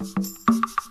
Mama,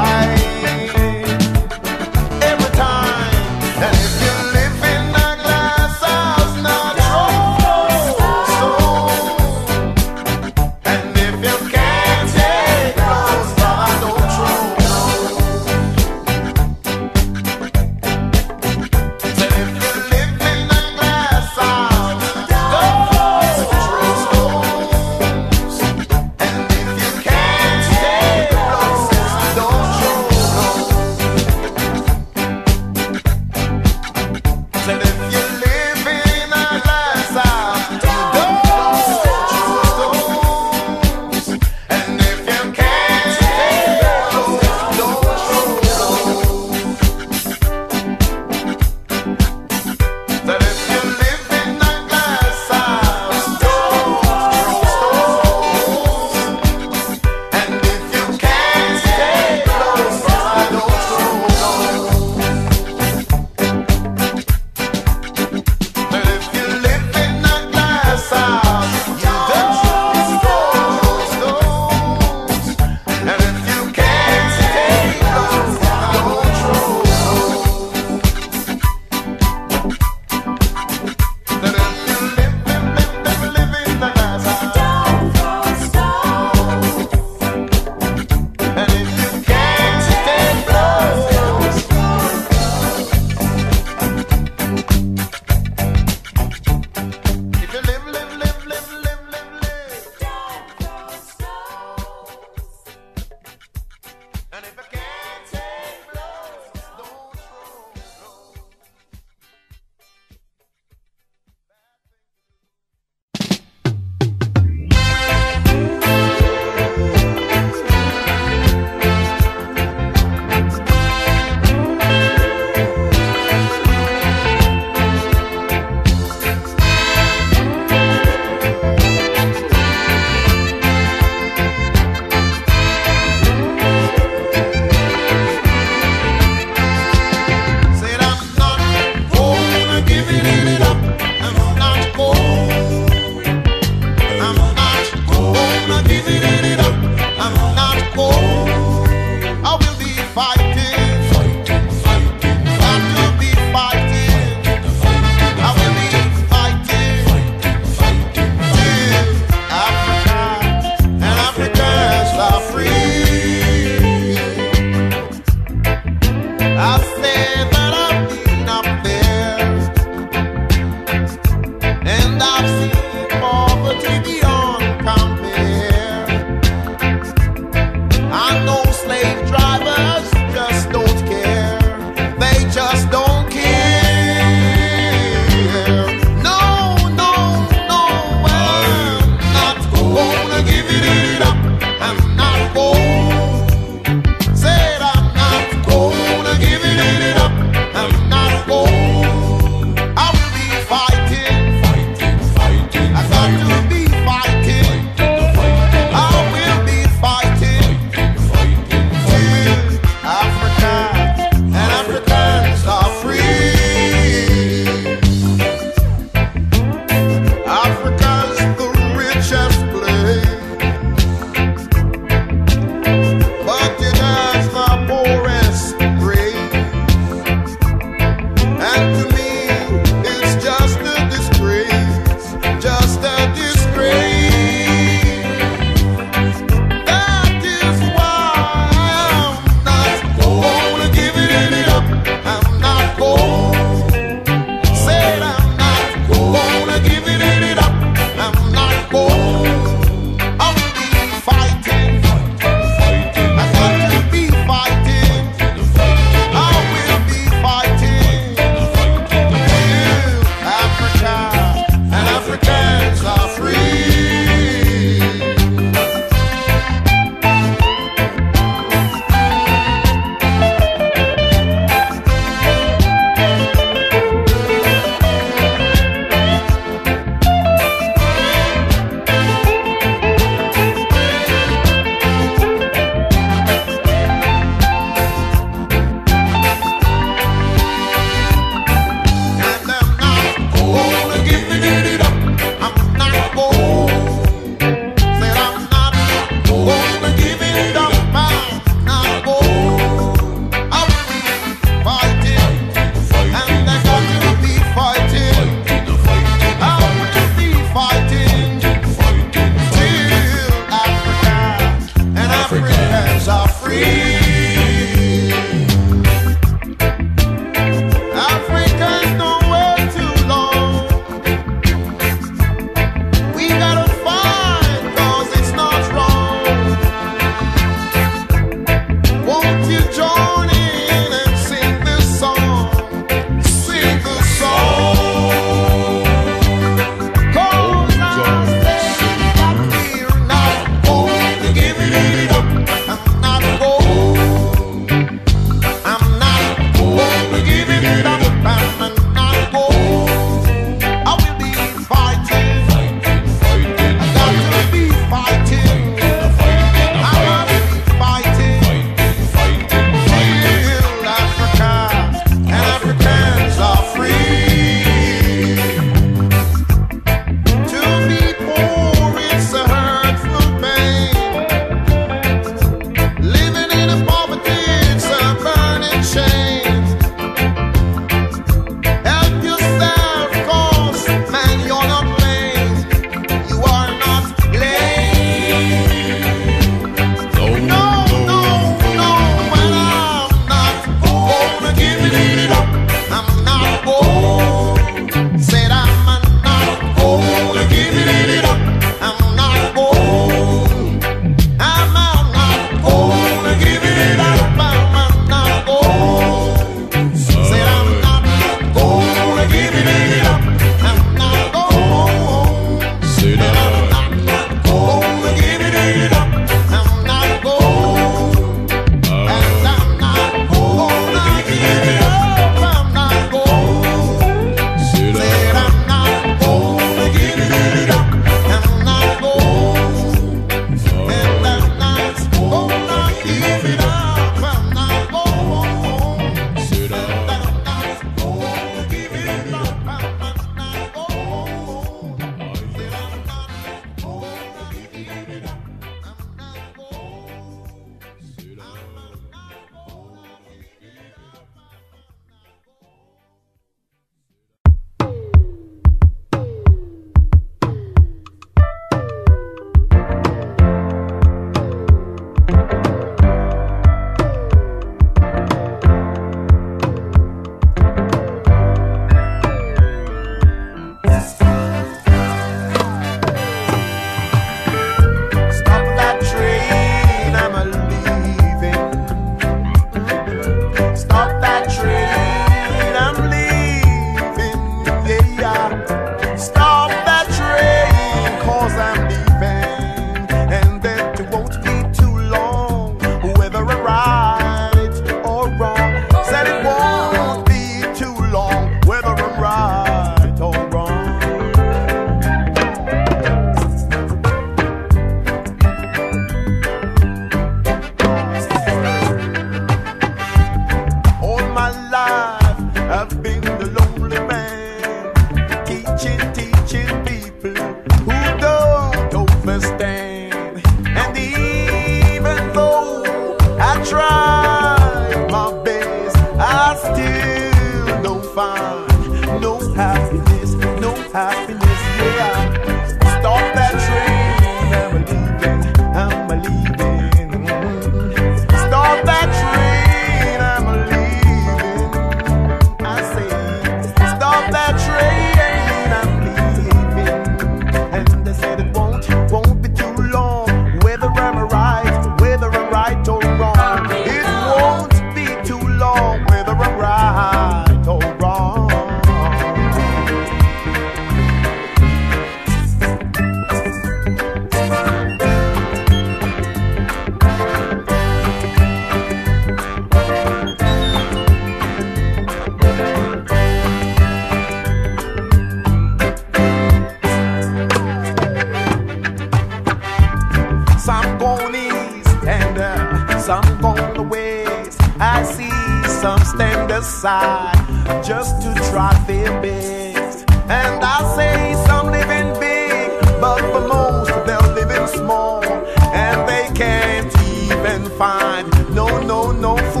find. No, no, no food.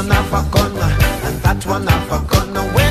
one half a corner, and that one half a. Where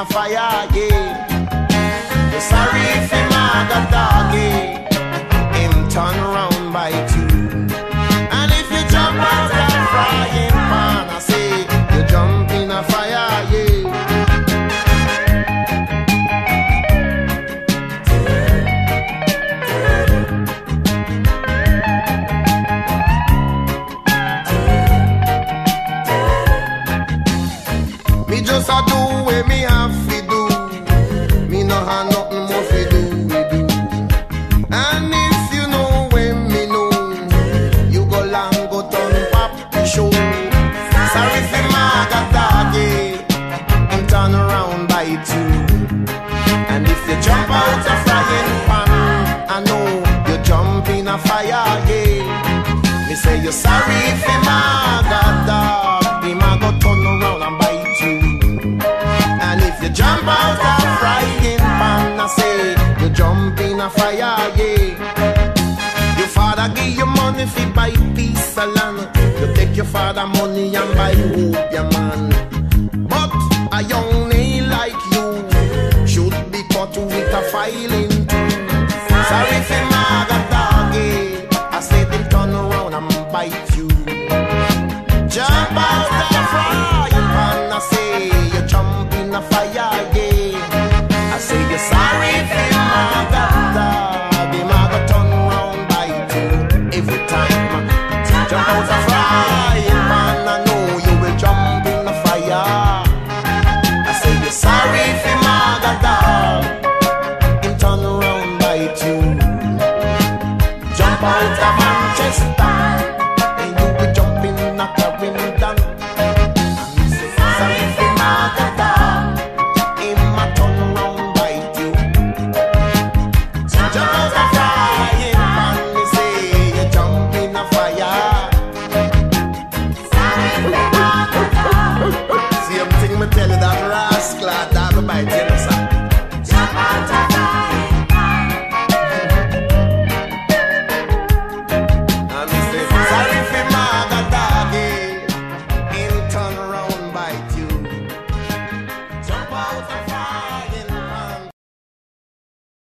a fire again. Sorry if him had a doggy, eh? him turn round by father money and buy hope, yeah man.